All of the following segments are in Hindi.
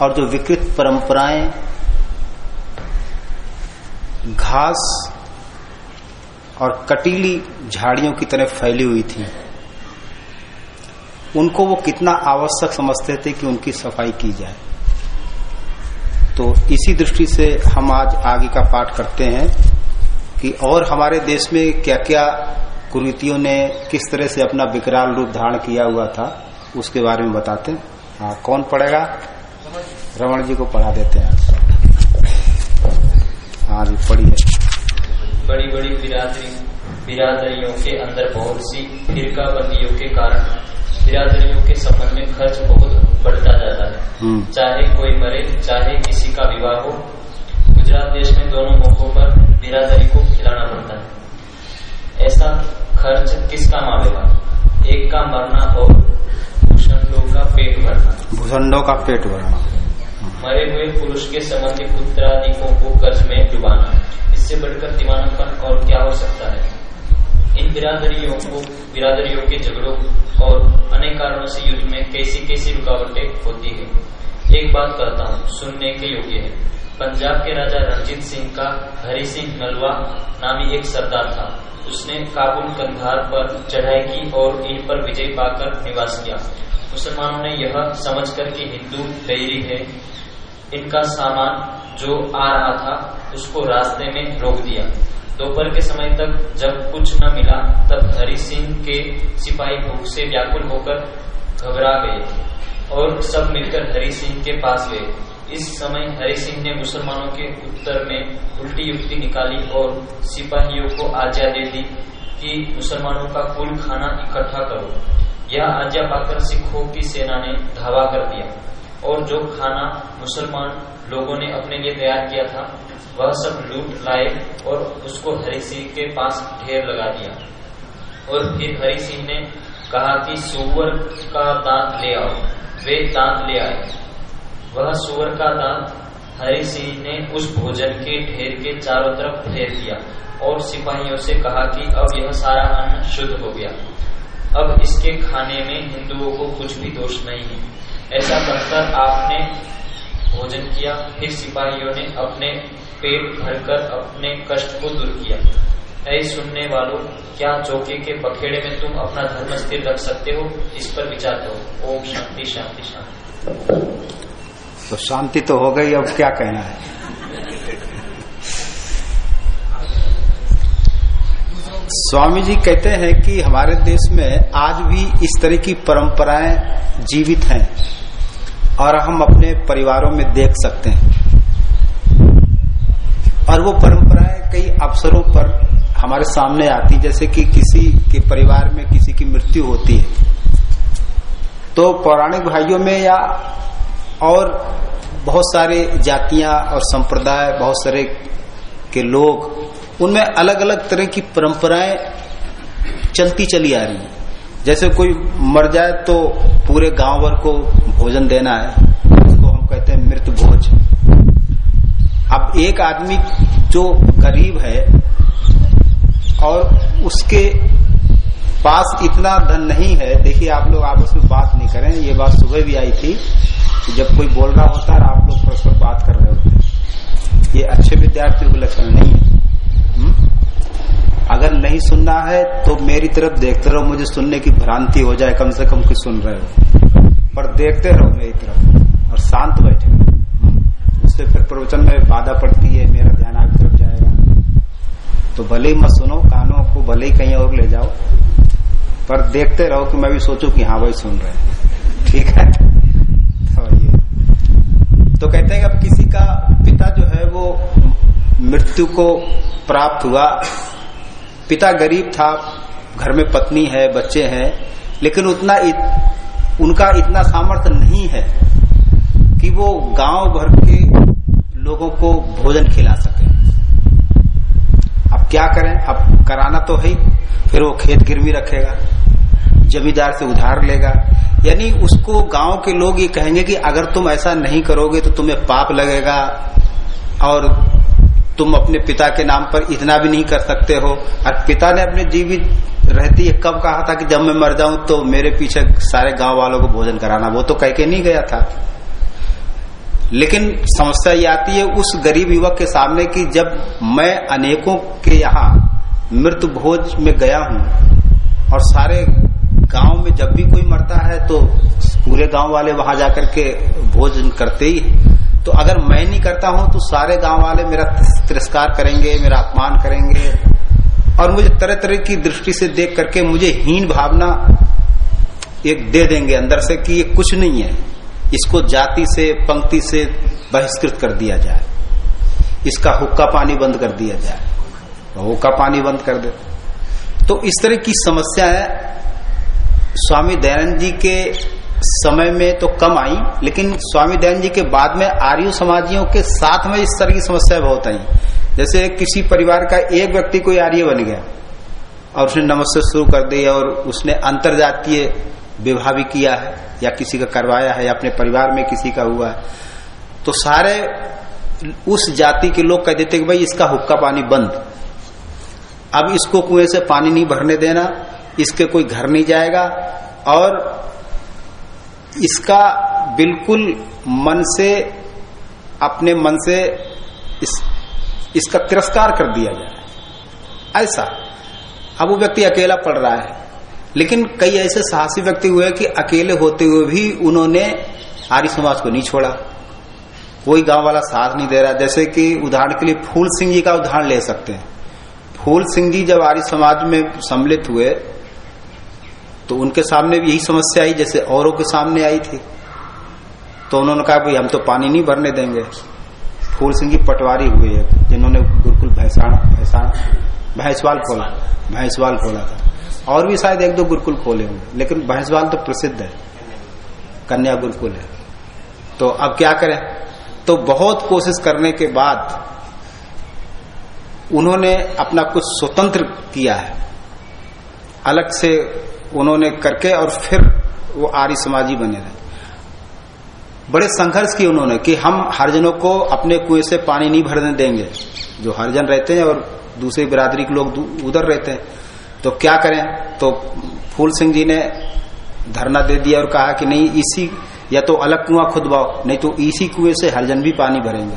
और जो विकृत परंपराएँ, घास और कटीली झाड़ियों की तरह फैली हुई थी, उनको वो कितना आवश्यक समझते थे कि उनकी सफ़ाई की जाए। तो इसी दृष्टि से हम आज आगे का पाठ करते हैं कि और हमारे देश में क्या क्या कुरीतियों ने किस तरह से अपना विकराल रूप धारण किया हुआ था, उसके बारे में बताते हैं। हाँ कौन पढ़ेगा? रमन जी को पढ़ा देते हैं हाँ जी पढ़िए। बड़ी बड़ी बिरादरी बिरादरियों के अंदर बहुत सी फिरका बंदियों के कारण बिरादरियों के संबंध में खर्च बहुत बढ़ता जाता है। हम्म, चाहे कोई मरे चाहे किसी का विवाह हो गुजरात देश में दोनों मौकों पर बिरादरी को खिलाना पड़ता है। ऐसा खर्च किस काम आवेगा एक का मरना और भूषणों का पेट भरना। भूषणों का पेट भरना। मरे हुए पुरुष के संबंधी पुत्रादिकों को कर्ज में डुबाना। इससे बढ़कर दीवानापन और क्या हो सकता है? इन बिरादरियों को, बिरादरियों के झगड़ों और अनेक कारणों से युद्ध में कैसी कैसी रुकावटें होती है? एक बात कहता हूँ, सुनने के योग्य है। पंजाब के राजा रणजीत सिंह का हरि सिंह नलवा नामी एक सरदार था। उसने काबुल कंधार पर चढ़ाई की और इन पर विजय पाकर निवास किया। मुसलमानों ने यह समझकर कि हिंदू बैरी है। इनका सामान जो आ रहा था, उसको रास्ते में रोक दिया। दोपहर के समय तक जब कुछ न मिला, तब हरि सिंह के सिपाही भूख से व्याकुल होकर घबरा गए और सब मिलकर हरि सिंह के पास गए। इस समय हरि सिंह ने मुसलमानों के उत्तर में उल्टी युक्ति निकाली और सिपाहियों को आज्ञा दे दी कि मुसलमानों का कुल खाना इकट्ठा करो। यह आज्ञा पाकर सिखों की सेना ने धावा कर दिया। और जो खाना मुसलमान लोगों ने अपने लिए तैयार किया था, वह सब लूट लाए और उसको हरि सिंह के पास ढेर लगा दिया। और फिर हरि सिंह ने कहा कि, सुअर का दांत ले आओ, वे दांत ले आए। वह सुअर का दांत हरि सिंह ने उस भोजन के ढेर के चारों तरफ़ फेर दिया और सिपाहियों से कहा कि, अब यह सारा अन्न शुद्ध हो गया। अब इसके खाने में हिंदुओं को कुछ भी दोष नहीं है। ऐसा कहकर आपने भोजन किया, फिर सिपाहियों ने अपने पेट भरकर अपने कष्ट को दूर किया। ऐ सुनने वालों, क्या चौके के पखेड़े में तुम अपना धर्म स्थिर रख सकते हो? इस पर विचार करो। ओम शांति शांति शांति। तो शांति तो हो गई, अब क्या कहना है? स्वामी जी कहते हैं कि हमारे देश में आज भी इस तरह की परंपराएँ जीवित हैं। और हम अपने परिवारों में देख सकते हैं। और वो परंपराएँ कई अवसरों पर हमारे सामने आती जैसे कि किसी के परिवार में किसी की मृत्यु होती है। तो पौराणिक भाइयों में या और बहुत सारे जातियाँ और संप्रदाय, बहुत सारे के लोग, उनमें अलग अलग तरह की परंपराएँ चलती चली आ रही है। जैसे कोई मर जाए तो पूरे गाँव भर को भोजन देना है, उसको हम कहते हैं मृत भोज। अब एक आदमी जो गरीब है और उसके पास इतना धन नहीं है, देखिए आप लोग आपस में बात नहीं करें, ये बात सुबह भी आई थी कि जब कोई बोल रहा होता है, आप लोग परस्पर बात कर रहे होते ये अच्छे विद्यार्थियों के लक्षण नहीं है। हुँ? अगर नहीं सुनना है तो मेरी तरफ़ देखते रहो, मुझे सुनने की भ्रांति हो जाए, कम से कम कुछ सुन रहे हो। पर देखते रहो मेरी तरफ़ और शांत बैठे उससे फिर प्रवचन में बाधा पड़ती है, मेरा ध्यान आपकी तरफ़ जाएगा। तो भले ही मत सुनो, कानों को भले ही कहीं और ले जाओ, पर देखते रहो कि मैं भी सोचू कि हाँ भाई सुन रहे हैं। ठीक है? तो ये। तो कहते हैं कि अब किसी का पिता जो है वो मृत्यु को प्राप्त हुआ। पिता गरीब था, घर में पत्नी है, बच्चे हैं, लेकिन उतना उनका इतना सामर्थ्य नहीं है कि वो गाँव भर के लोगों को भोजन खिला सके। अब क्या करें? अब कराना तो है फिर वो खेत गिरवी रखेगा, जमींदार से उधार लेगा। यानी उसको गाँव के लोग ये कहेंगे कि अगर तुम ऐसा नहीं करोगे तो तुम्हें पाप लगेगा और तुम अपने पिता के नाम पर इतना भी नहीं कर सकते हो। और पिता ने अपने जीवित रहती है। कब कहा था कि जब मैं मर जाऊँ तो मेरे पीछे सारे गाँव वालों को भोजन कराना। वो तो कह के नहीं गया था। लेकिन समस्या ये आती है उस गरीब युवक के सामने कि जब मैं अनेकों के यहाँ मृत्यु भोज में गया हूँ और सारे गाँव में जब भी कोई मरता है तो पूरे गाँव वाले वहाँ जाकर के भोजन करते ही तो अगर मैं नहीं करता हूँ तो सारे गाँव वाले मेरा तिरस्कार करेंगे, मेरा अपमान करेंगे और मुझे तरह तरह की दृष्टि से देख करके मुझे हीन भावना एक दे देंगे अंदर से कि ये कुछ नहीं है। इसको जाति से, पंक्ति से बहिष्कृत कर दिया जाए। इसका हुक्का पानी बंद कर दिया जाए। हुक्का पानी बंद कर दे। तो इस तरह की समस्या है। स्वामी दयानंद जी के समय में तो कम आई, लेकिन स्वामी दयानंद जी के बाद में आर्य समाजियों के साथ में इस तरह की समस्या बहुत आई। जैसे किसी परिवार का एक व्यक्ति कोई आर्य बन गया और उसने नमस्ते शुरू कर दी और उसने अंतरजातीय विवाह भी किया है या किसी का करवाया है या अपने परिवार में किसी का हुआ है तो सारे उस जाति के लोग कह देते कि भाई इसका हुक्का पानी बंद। अब इसको कुएँ से पानी नहीं भरने देना इसके कोई घर नहीं जाएगा और इसका बिल्कुल मन से अपने मन से इस, इसका तिरस्कार कर दिया जाए। ऐसा। अब वो व्यक्ति अकेला पड़ रहा है। लेकिन कई ऐसे साहसी व्यक्ति हुए कि अकेले होते हुए भी उन्होंने आर्य समाज को नहीं छोड़ा। कोई गाँव वाला साथ नहीं दे रहा। जैसे कि उदाहरण के लिए फूल सिंह जी का उदाहरण ले सकते हैं। फूल सिंह जी जब आर्य समाज में सम्मिलित हुए तो उनके सामने भी यही समस्या आई, जैसे औरों के सामने आई थी। तो उन्होंने कहा, भाई, हम तो पानी नहीं भरने देंगे। फूल सिंह जी पटवारी हुए। जिन्होंने गुरुकुल भैंसाण भैंसाण भैंसवाल खोला। भैंसवाल खोला था। और भी शायद एक दो गुरुकुल खोले होंगे, लेकिन भैंसवाल तो प्रसिद्ध है। कन्या गुरुकुल है। तो अब क्या करें? तो बहुत कोशिश करने के बाद उन्होंने अपना कुछ स्वतंत्र किया है। अलग से उन्होंने करके और फिर वो आर्य समाजी बने रहे। बड़े संघर्ष किए उन्होंने कि हम हरजनों को अपने कुएँ से पानी नहीं भरने देंगे। जो हरजन रहते हैं और दूसरी बिरादरी के लोग उधर रहते हैं। तो क्या करें? तो फूल सिंह जी ने धरना दे दिया और कहा कि नहीं, इसी, या तो अलग कुआँ खुदवाओ नहीं तो इसी कुएँ से हरजन भी पानी भरेंगे।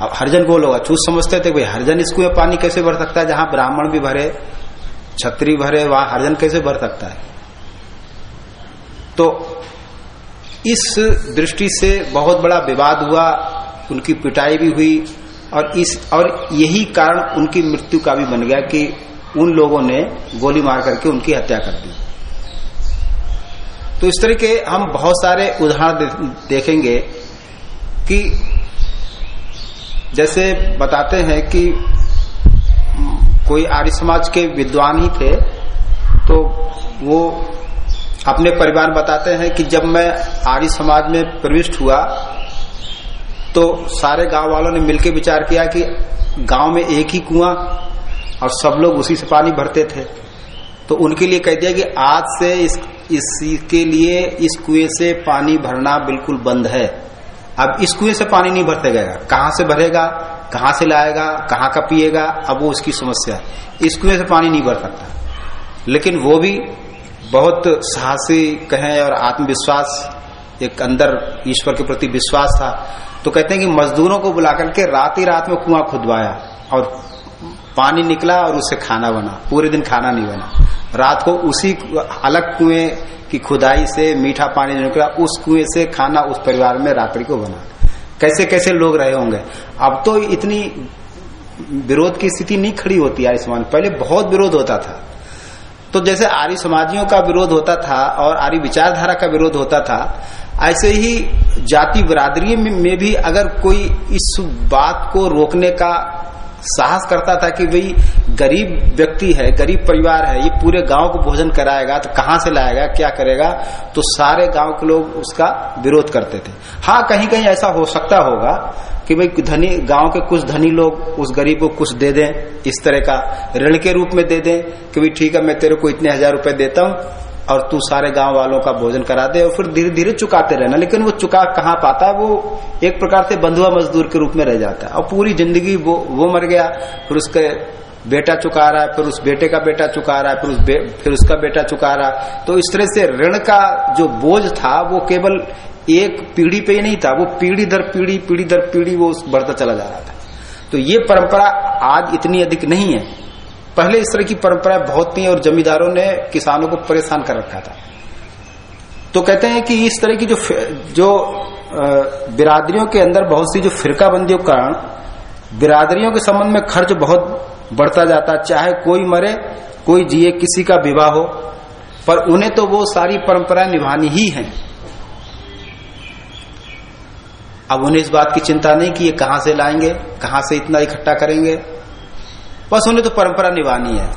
अब हरजन को लोग अछूत समझते थे भाई, हरजन इस कुएँ पानी कैसे भर सकता है? जहाँ ब्राह्मण भी भरे छत्री भरे, वहाँ हरजन कैसे भर सकता है? तो इस दृष्टि से बहुत बड़ा विवाद हुआ, उनकी पिटाई भी हुई और इस, और यही कारण उनकी मृत्यु का भी बन गया कि उन लोगों ने गोली मार करके उनकी हत्या कर दी। तो इस तरह के हम बहुत सारे उदाहरण देखेंगे कि जैसे बताते हैं कि कोई आर्य समाज के विद्वान ही थे तो वो अपने परिवार बताते हैं कि जब मैं आर्य समाज में प्रविष्ट हुआ तो सारे गाँव वालों ने मिलकर विचार किया कि गाँव में एक ही कुआँ और सब लोग उसी से पानी भरते थे। तो उनके लिए कह दिया कि आज से इस इसके लिए इस कुएँ से पानी भरना बिल्कुल बंद है। अब इस कुएँ से पानी नहीं भरते गएगा कहाँ से भरेगा, कहाँ से लाएगा, कहाँ का पिएगा, अब वो उसकी समस्या है। इस कुएँ से पानी नहीं भर सकता। लेकिन वो भी बहुत साहसी कहें और आत्मविश्वास, एक अंदर ईश्वर के प्रति विश्वास था। तो कहते हैं कि मजदूरों को बुला करके रात ही रात में कुआँ खुदवाया और पानी निकला और उससे खाना बना। पूरे दिन खाना नहीं बना। रात को उसी अलग कुएँ की खुदाई से मीठा पानी निकला, उस कुएँ से खाना उस परिवार में रात्रि को बना। कैसे कैसे लोग रहे होंगे? अब तो इतनी विरोध की स्थिति नहीं खड़ी होती आर्य समाज पहले बहुत विरोध होता था। तो जैसे आर्य समाजियों का विरोध होता था और आर्य विचारधारा का विरोध होता था, ऐसे ही जाति बिरादरी में भी अगर कोई इस बात को रोकने का साहस करता था कि भाई, गरीब व्यक्ति है, गरीब परिवार है, ये पूरे गाँव को भोजन कराएगा तो कहाँ से लाएगा, क्या करेगा तो सारे गाँव के लोग उसका विरोध करते थे। हाँ कहीं कहीं ऐसा हो सकता होगा कि भाई, धनी, गाँव के कुछ धनी लोग उस गरीब को कुछ दे दें, इस तरह का ऋण के रूप में दे दें, कि भाई, ठीक है, मैं तेरे को इतने हज़ार रुपए देता हूँ और तू सारे गाँव वालों का भोजन करा दे और फिर धीरे धीरे चुकाते रहना। लेकिन वो चुका कहाँ पाता है? वो एक प्रकार से बंधुआ मजदूर के रूप में रह जाता है। और पूरी ज़िंदगी वो वो मर गया, फिर उसके बेटा चुका रहा है, फिर उस बेटे का बेटा चुका रहा है, फिर उस फिर उसका बेटा चुका रहा है। तो इस तरह से ऋण का जो बोझ था, वो केवल एक पीढ़ी पे ही नहीं था। वो पीढ़ी दर पीढ़ी पीढ़ी दर पीढ़ी वो बढ़ता चला जा रहा था। तो ये परंपरा आज इतनी अधिक नहीं है। पहले इस तरह की परंपराएँ बहुत थी और जमींदारों ने किसानों को परेशान कर रखा था। तो कहते हैं कि इस तरह की जो जो बिरादरियों के अंदर बहुत सी जो फिरकाबंदियों के कारण, बिरादरियों के संबंध में खर्च बहुत बढ़ता जाता, चाहे कोई मरे, कोई जिए, किसी का विवाह हो, पर उन्हें तो वो सारी परंपराएँ निभानी ही हैं। अब उन्हें इस बात की चिंता नहीं कि ये कहाँ से लाएँगे, कहाँ से इतना इकट्ठा करेंगे बस उन्हें तो परंपरा निभानी है।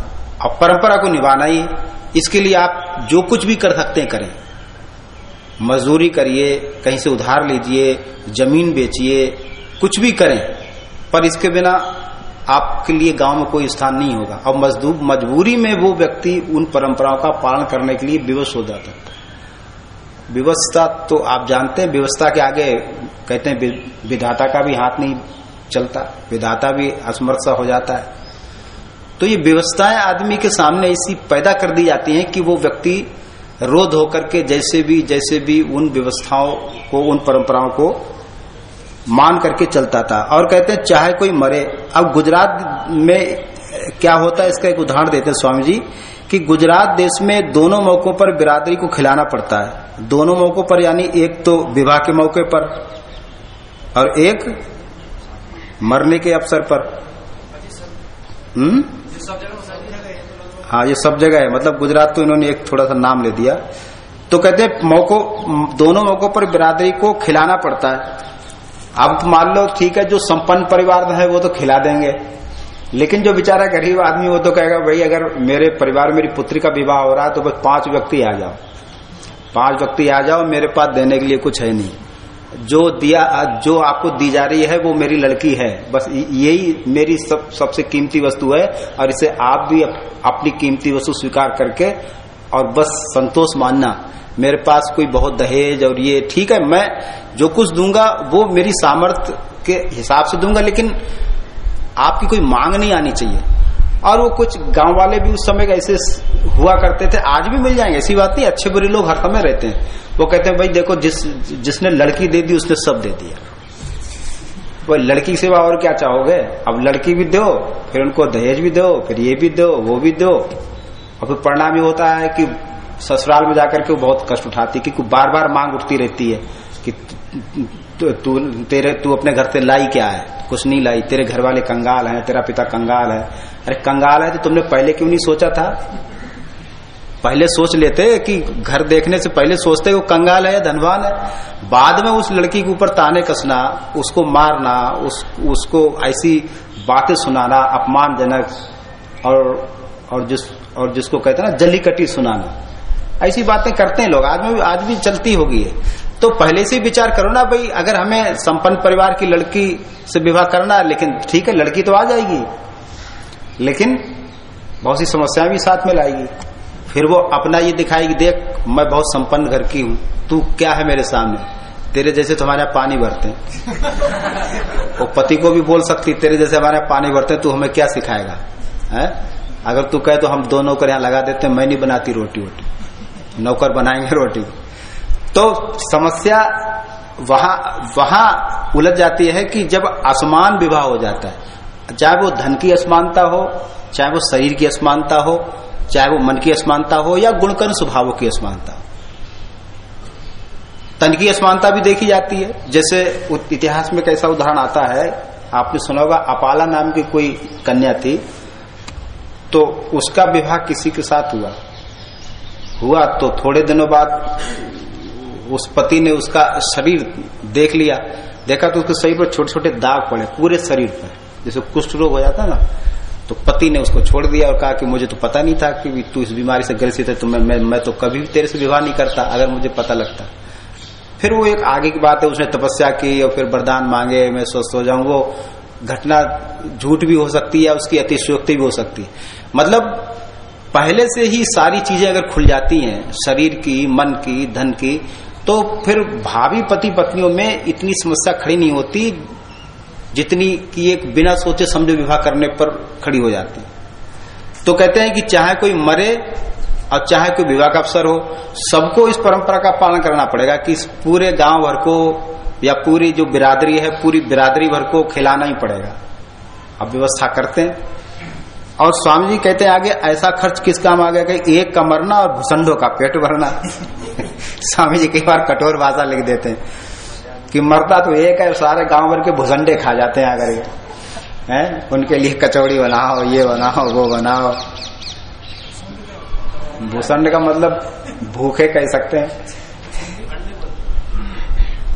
अब परंपरा को निभाना ही इसके लिए आप जो कुछ भी कर सकते हैं करें। मजदूरी करिए, कहीं से उधार लीजिए, ज़मीन बेचिए, कुछ भी करें। पर इसके बिना आपके लिए गाँव में कोई स्थान नहीं होगा। और मजदूर मजबूरी में वो व्यक्ति उन परंपराओं का पालन करने के लिए विवश हो जाता है। व्यवस्था तो आप जानते हैं व्यवस्था के आगे कहते हैं विधाता का भी हाथ नहीं चलता, विधाता भी असमर्थ हो जाता है। तो ये व्यवस्थाएँ आदमी के सामने ऐसी पैदा कर दी जाती हैं कि वो व्यक्ति रोध होकर के जैसे भी जैसे भी उन व्यवस्थाओं को, उन परंपराओं को मान करके चलता था। और कहते हैं, चाहे कोई मरे। अब गुजरात में क्या होता है? इसका एक उदाहरण देते हैं स्वामी जी कि गुजरात देश में दोनों मौकों पर बिरादरी को खिलाना पड़ता है। दोनों मौकों पर, यानी एक तो विवाह के मौके पर और एक मरने के अवसर पर। हम्म? हाँ ये सब जगह है। मतलब गुजरात तो इन्होंने एक थोड़ा सा नाम ले दिया। तो कहते हैं, मौकों दोनों मौकों पर बिरादरी को खिलाना पड़ता है। अब मान लो, ठीक है, जो संपन्न परिवार है, वो तो खिला देंगे। लेकिन जो बेचारा गरीब आदमी वो तो कहेगा, भाई, अगर मेरे परिवार, मेरी पुत्री का विवाह हो रहा है तो बस पाँच व्यक्ति आ जाओ। पाँच व्यक्ति आ जाओ, मेरे पास देने के लिए कुछ है नहीं। जो दिया जो आपको दी जा रही है वो मेरी लड़की है। बस यही मेरी सब सबसे कीमती वस्तु है और इसे आप भी अप, अपनी कीमती वस्तु स्वीकार करके और बस संतोष मानना मेरे पास कोई बहुत दहेज और ये ठीक है मैं जो कुछ दूँगा वो मेरी सामर्थ्य के हिसाब से दूँगा लेकिन आपकी कोई मांग नहीं आनी चाहिए। और वो कुछ गाँव वाले भी उस समय ऐसे हुआ करते थे। आज भी मिल जाएँगे, ऐसी बात नहीं, अच्छे बुरे लोग हर समय रहते हैं। वो कहते हैं, भाई देखो, जिस, जिसने लड़की दे दी, उसने सब दे दिया। वो लड़की सेवा और क्या चाहोगे? अब लड़की भी दो, फिर उनको दहेज भी दो, फिर ये भी दो, वो भी दो। और फिर परिणाम ये होता है कि ससुराल में जाकर के वो बहुत कष्ट उठाती है क्योंकि बार बार मांग उठती रहती है कि तू, तेरे, तू अपने घर से लाई क्या है? कुछ नहीं लाई, तेरे घर वाले कंगाल हैं, तेरा पिता कंगाल है अरे कंगाल है तो तुमने पहले क्यों नहीं सोचा था? पहले सोच लेते कि घर देखने से पहले सोचते वो कंगाल है, धनवान है। बाद में उस लड़की के ऊपर ताने कसना, उसको मारना, उस, उसको ऐसी बातें सुनाना अपमानजनक और और जिस, और जिसको कहते हैं ना जली कटी सुनाना। ऐसी बातें करते हैं लोग। आज में आज भी चलती होगी तो पहले से विचार करो ना भाई, अगर हमें संपन्न परिवार की लड़की से विवाह करना लेकिन ठीक है, लड़की तो आ जाएगी। लेकिन बहुत सी समस्याएँ भी साथ में लाएगी। फिर वो अपना ये दिखाएगी देख मैं बहुत संपन्न घर की हूँ तू क्या है मेरे सामने? तेरे जैसे तो हमारे पानी भरते हैं। वो पति को भी बोल सकती तेरे जैसे हमारे पानी भरते तू हमें क्या सिखाएगा? है? अगर तू कहे तो हम दोनों को यहाँ लगा देते मैं नहीं बनाती रोटी वोटी। नौकर बनाएँगे रोटी। तो समस्या वहाँ वहाँ उलझ जाती है कि जब आसमान विवाह हो जाता है चाहे वो धन की असमानता हो, चाहे वो शरीर की असमानता हो, चाहे वो मन की असमानता हो या गुणकर्म स्वभावों की असमानता तन की असमानता भी देखी जाती है। जैसे इतिहास में कैसा उदाहरण आता है, आपने सुना होगा अपाला नाम की कोई कन्या थी तो उसका विवाह किसी के साथ हुआ। हुआ तो थोड़े दिनों बाद उस पति ने उसका शरीर देख लिया। देखा तो उसके शरीर पर छोटे छोटे दाग पड़े, पूरे शरीर पर। जैसे कुष्ठ रोग हो जाता ना तो पति ने उसको छोड़ दिया और कहा कि मुझे तो पता नहीं था कि तू इस बीमारी से ग्रसित है तो मैं, मैं मैं तो कभी भी तेरे से विवाह नहीं करता अगर मुझे पता लगता। फिर वो एक आगे की बात है उसने तपस्या की और फिर वरदान मांगे मैं स्वस्थ हो जाऊँ वो घटना झूठ भी हो सकती है उसकी अतिशयोक्ति भी हो सकती है। मतलब पहले से ही सारी चीज़ें अगर खुल जाती हैं शरीर की मन की धन की तो फिर भावी पति पत्नियों में इतनी समस्या खड़ी नहीं होती जितनी कि एक बिना सोचे समझे विवाह करने पर खड़ी हो जाती तो कहते हैं कि चाहे कोई मरे और चाहे कोई विवाह का अवसर हो, सबको इस परंपरा का पालन करना पड़ेगा कि इस पूरे गाँव भर को या पूरी जो बिरादरी है, पूरी बिरादरी भर को खिलाना ही पड़ेगा। अब व्यवस्था करते हैं। और स्वामी जी कहते हैं, आगे ऐसा खर्च किस काम आ गया कि एक का मरना और भूसंडों का पेट भरना। स्वामी जी कई बार कठोर भाषा लिख देते हैं। कि मरता तो एक है, सारे गाँव भर के भुसंडे खा जाते हैं अगर ये। हैं? उनके लिए कचौड़ी बनाओ, ये बनाओ, वो बनाओ। भूषण का मतलब भूखे कह सकते हैं।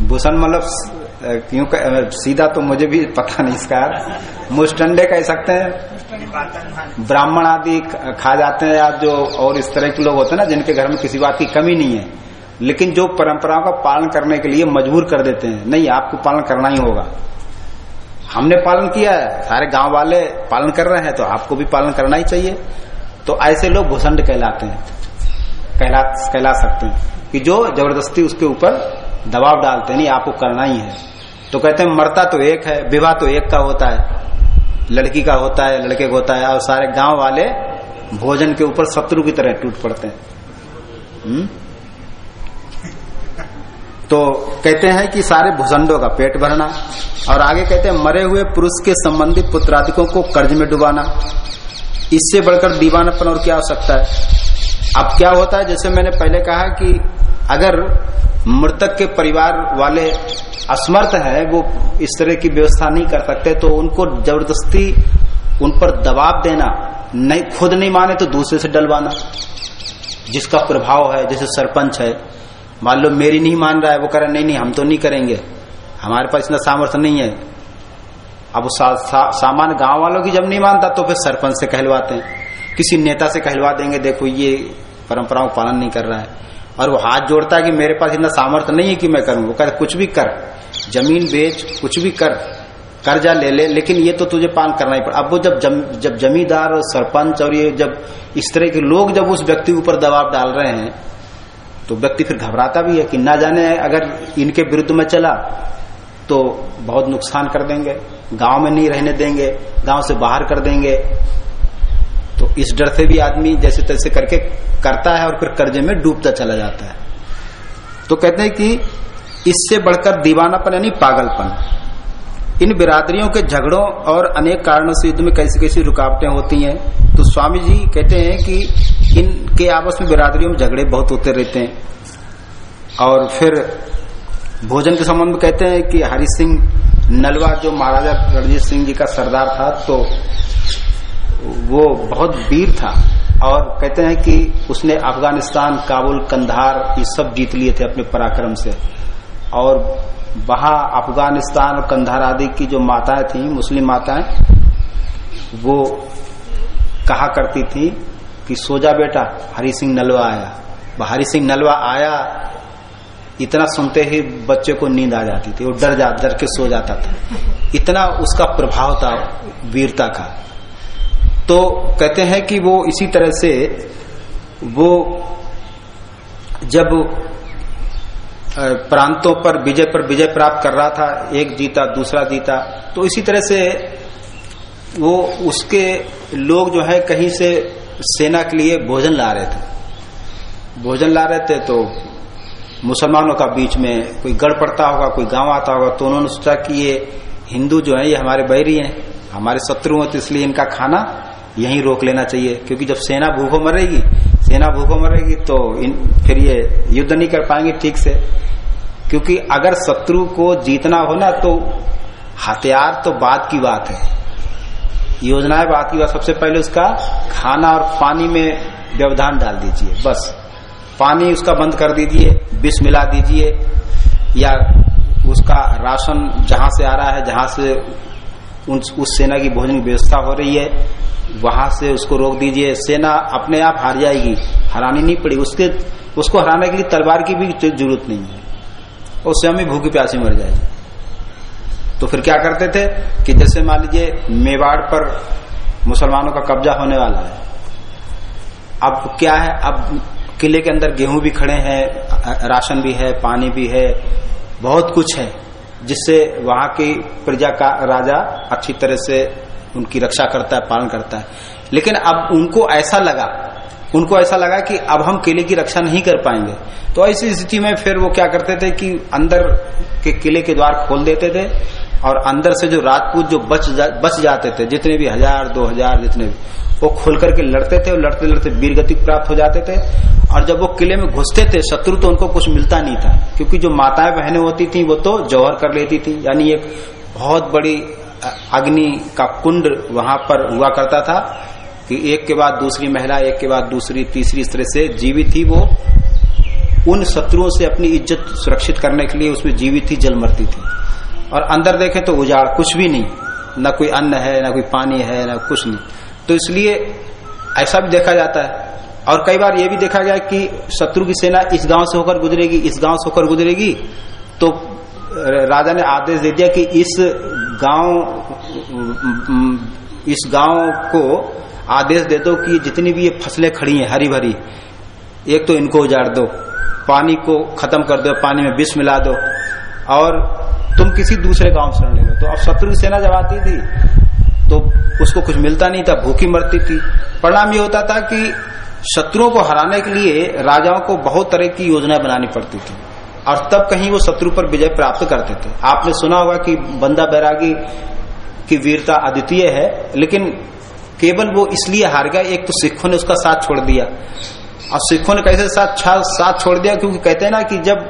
भूषण मतलब क्यों सीधा तो मुझे भी पता नहीं इसका। मुस्टंडे कह सकते हैं। ब्राह्मण आदि खा जाते हैं या जो और इस तरह के लोग होते हैं ना, जिनके घर में किसी बात की कमी नहीं है। लेकिन जो परंपराओं का पालन करने के लिए मजबूर कर देते हैं। नहीं, आपको पालन करना ही होगा। हमने पालन किया है, सारे गाँव वाले पालन कर रहे हैं तो आपको भी पालन करना ही चाहिए। तो ऐसे लोग भूसंड कहलाते हैं, कहला कहला सकते हैं कि जो ज़बरदस्ती उसके ऊपर दबाव डालते हैं, नहीं, आपको करना ही है। तो कहते हैं, मरता तो एक है, विवाह तो एक का होता है, लड़की का होता है, लड़के का होता है, और सारे गाँव वाले भोजन के ऊपर शत्रु की तरह टूट पड़ते हैं। हुँ? तो कहते हैं कि सारे भूसंडों का पेट भरना और आगे कहते हैं, मरे हुए पुरुष के संबंधित पुत्राधिकों को कर्ज में डुबाना। इससे बढ़कर दीवानापन और क्या हो सकता है? अब क्या होता है? जैसे मैंने पहले कहा कि अगर मृतक के परिवार वाले असमर्थ है, वो इस तरह की व्यवस्था नहीं कर सकते तो उनको ज़बरदस्ती उन पर दबाव देना, नहीं, खुद नहीं माने तो दूसरे से डलवाना, जिसका प्रभाव है, जैसे सरपंच है। मान लो मेरी नहीं मान रहा है वो करे नहीं नहीं हम तो नहीं करेंगे। हमारे पास इतना सामर्थ्य नहीं है। अब सा, सा, सामान्य गाँव वालों की जब नहीं मानता तो फिर सरपंच से कहलवाते हैं। किसी नेता से कहलवा देंगे देखो ये परंपराओं का पालन नहीं कर रहा है। और वो हाथ जोड़ता है कि मेरे पास इतना सामर्थ्य नहीं है कि मैं करूँ। वो कहते कुछ भी कर ज़मीन बेच कुछ भी कर कर्जा ले ले लेकिन ये तो तुझे पालन करना ही पड़ा अब वो जब जम, जब जमींदार और सरपंच और ये जब इस तरह के लोग जब उस व्यक्ति के ऊपर दबाव डाल रहे हैं तो व्यक्ति फिर घबराता भी है कि ना जाने अगर इनके विरुद्ध में चला तो बहुत नुकसान कर देंगे, गाँव में नहीं रहने देंगे, गाँव से बाहर कर देंगे। तो इस डर से भी आदमी जैसे तैसे करके करता है और फिर कर्जे में डूबता चला जाता है। तो कहते हैं कि इससे बढ़कर दीवानापन यानी पागलपन। इन बिरादरियों के झगड़ों और अनेक कारणों से युद्ध में कैसी कैसी रुकावटें होती हैं तो स्वामी जी कहते हैं कि इनके आपस में बिरादरियों में झगड़े बहुत होते रहते हैं। और फिर भोजन के संबंध में कहते हैं कि हरि सिंह नलवा, जो महाराजा रणजीत सिंह जी का सरदार था तो वो बहुत वीर था। और कहते हैं कि उसने अफ़गानिस्तान, काबुल, कंधार, ये सब जीत लिए थे अपने पराक्रम से। और वहाँ अफ़गानिस्तान और कंधार आदि की जो माताएँ थी, मुस्लिम माताएँ, वो कहा करती थी कि सोजा बेटा, हरि सिंह नलवा आया। हरि सिंह नलवा आया, इतना सुनते ही बच्चे को नींद आ जाती थी, वो डर जा, डर के सो जाता था। इतना उसका प्रभाव था, वीरता का। तो कहते हैं कि वो इसी तरह से, वो जब प्रांतों पर, विजय पर विजय प्राप्त कर रहा था, एक जीता, दूसरा जीता तो इसी तरह से वो उसके लोग जो है कहीं से सेना के लिए भोजन ला रहे थे। भोजन ला रहे थे तो मुसलमानों का बीच में कोई गढ़ पड़ता होगा, कोई गाँव आता होगा तो उन्होंने सोचा कि ये हिंदू जो है, ये हमारे बैरी हैं, हमारे शत्रु हैं तो इसलिए इनका खाना यहीं रोक लेना चाहिए। क्योंकि जब सेना भूखों मरेगी, सेना भूखों मरेगी तो इन, फिर ये युद्ध नहीं कर पाएँगे ठीक से। क्योंकि अगर शत्रु को जीतना हो ना तो हथियार तो बात की बात है। योजनाएँ बात की बात सबसे पहले उसका खाना और पानी में व्यवधान डाल दीजिए, बस। पानी उसका बंद कर दीजिए, विष मिला दीजिए, या उसका राशन जहाँ से आ रहा है, जहाँ से उस सेना की भोजन व्यवस्था हो रही है, वहाँ से उसको रोक दीजिए। सेना अपने आप हार जाएगी, हरानी नहीं पड़ी। उसके, उसको हराने के लिए तलवार की भी ज़रूरत नहीं है। और स्वयं ही भूखी प्यासी मर जाएगी। तो फिर क्या करते थे कि जैसे मान लीजिए मेवाड़ पर मुसलमानों का कब्जा होने वाला है, अब क्या है, अब किले के अंदर गेहूँ भी खड़े हैं, राशन भी है, पानी भी है, बहुत कुछ है, जिससे वहाँ की प्रजा का राजा अच्छी तरह से उनकी रक्षा करता है, पालन करता है। लेकिन अब उनको ऐसा लगा, उनको ऐसा लगा कि अब हम किले की रक्षा नहीं कर पाएँगे। तो ऐसी स्थिति में फिर वो क्या करते थे कि अंदर के किले के द्वार खोल देते थे और अंदर से जो राजपूत जो बच जा, बच जाते थे जितने भी हज़ार दो हज़ार जितने भी वो खोल करके लड़ते थे और लड़ते लड़ते वीर गति प्राप्त हो जाते थे। और जब वो किले में घुसते थे शत्रु तो उनको कुछ मिलता नहीं था क्योंकि जो माताएँ बहनें होती थी वो तो जौहर कर लेती थी। यानी एक बहुत बड़ी अग्नि का कुंड वहाँ पर हुआ करता था कि एक के बाद दूसरी महिला एक के बाद दूसरी तीसरी इस से जीवित थी वो। उन शत्रुओं से अपनी इज़्ज़त सुरक्षित करने के लिए उसमें जीवित थी जल मरती थी। और अंदर देखे तो उजाड़, कुछ भी नहीं। न कोई अन्न है, न कोई पानी है, ना कुछ नहीं। तो इसलिए ऐसा भी देखा जाता है। और कई बार यह भी देखा गया कि शत्रु की सेना इस गाँव से होकर गुजरेगी, इस गाँव से होकर गुजरेगी। तो राजा ने आदेश दे दिया कि इस गाँव इस गाँव को आदेश दे दो कि जितनी भी ये फ़सलें खड़ी हैं हरी भरी एक तो इनको उजाड़ दो, पानी को खत्म कर दो, पानी में विष मिला दो। और तुम किसी दूसरे गाँव से ले लो तो अब शत्रु सेना जब आती थी तो उसको कुछ मिलता नहीं था, भूखी मरती थी। परिणाम ये होता था कि शत्रुओं को हराने के लिए राजाओं को बहुत तरह की योजना बनानी पड़ती थी। और तब कहीं वो शत्रु पर विजय प्राप्त करते थे। आपने सुना होगा कि बंदा बैरागी की वीरता अद्वितीय है, लेकिन केवल वो इसलिए हार गया, एक तो सिखों ने उसका साथ छोड़ दिया। और सिखों ने कैसे साथ साथ छोड़ दिया? क्योंकि कहते हैं ना कि जब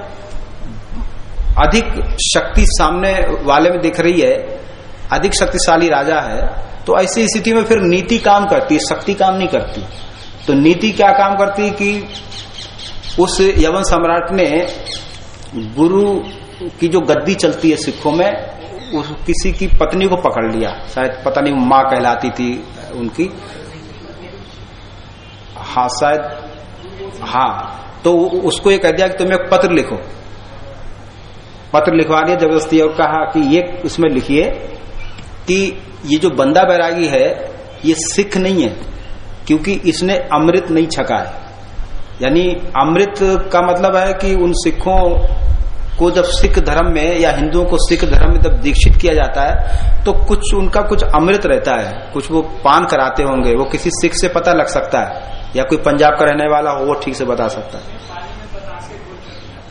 अधिक शक्ति सामने वाले में दिख रही है, अधिक शक्तिशाली राजा है तो ऐसी स्थिति में फिर नीति काम करती है, शक्ति काम नहीं करती। तो नीति क्या काम करती है कि उस यवन सम्राट ने गुरु की जो गद्दी चलती है सिखों में, उस किसी की पत्नी को पकड़ लिया। शायद पता नहीं, माँ कहलाती थी उनकी। हाँ शायद हाँ तो उसको ये कह दिया कि तुम एक पत्र लिखो। पत्र लिखवा दिया ज़बरदस्ती और कहा कि ये उसमें लिखिए कि ये जो बंदा बैरागी है, ये सिख नहीं है, क्योंकि इसने अमृत नहीं छका है। यानी अमृत का मतलब है कि उन सिखों को जब सिख धर्म में या हिंदुओं को सिख धर्म में जब दीक्षित किया जाता है तो कुछ उनका कुछ अमृत रहता है। कुछ वो पान कराते होंगे, वो किसी सिख से पता लग सकता है, या कोई पंजाब का रहने वाला हो, वो ठीक से बता सकता है।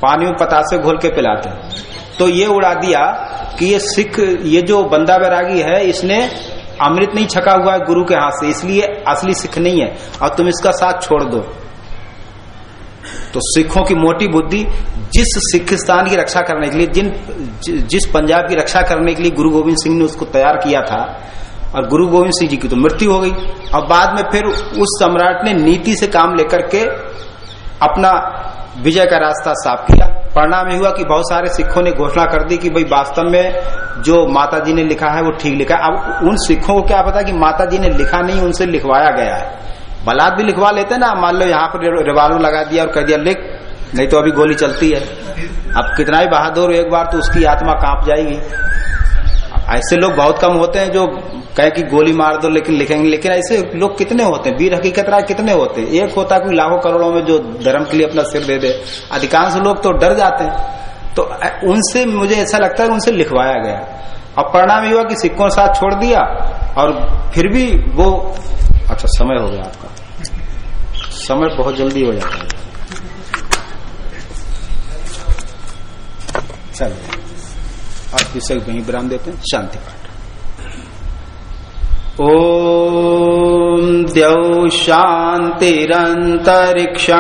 पानी में पतासे घोल के पिलाते तो ये उड़ा दिया कि ये सिख, ये जो बंदा बैरागी है, इसने अमृत नहीं छका हुआ है गुरु के हाथ से, इसलिए असली सिख नहीं है। और तुम इसका साथ छोड़ दो। तो सिखों की मोटी बुद्धि जिस सिखिस्तान की रक्षा करने के लिए, जिन, जिस पंजाब की रक्षा करने के लिए गुरु गोविंद सिंह ने उसको तैयार किया था, और गुरु गोविंद सिंह जी की तो मृत्यु हो गई। और बाद में फिर उस सम्राट ने नीति से काम लेकर के अपना विजय का रास्ता साफ़ किया। परिणाम हुआ कि बहुत सारे सिखों ने घोषणा कर दी कि भाई वास्तव में जो माता जी ने लिखा है वो ठीक लिखा है। अब उन सिखों को क्या पता कि माता जी ने लिखा नहीं, उनसे लिखवाया गया है। बलात् भी लिखवा लेते ना, मान लो यहाँ पर रिवाल्वर लगा दिया और कह दिया, लिख, नहीं तो अभी गोली चलती है। अब कितना ही बहादुर एक बार तो उसकी आत्मा काँप जाएगी। ऐसे लोग बहुत कम होते हैं जो कहे कि गोली मार दो लेकिन लिखेंगे, लेकिन ऐसे लोग कितने होते हैं? वीर हकीकत राय कितने होते हैं? एक होता कोई लाखों करोड़ों में जो धर्म के लिए अपना सिर दे दे। अधिकांश लोग तो डर जाते हैं। तो उनसे मुझे ऐसा लगता है उनसे लिखवाया गया। अब परिणाम ये हुआ कि सिक्कों साथ छोड़ दिया और फिर भी वो अच्छा समय हो गया आपका। समय बहुत जल्दी हो जाता है। चलिए। और विषय वहीं विराम देते हैं शांति पाठ। ओ द्यौ शान्तिरन्तरिक्ष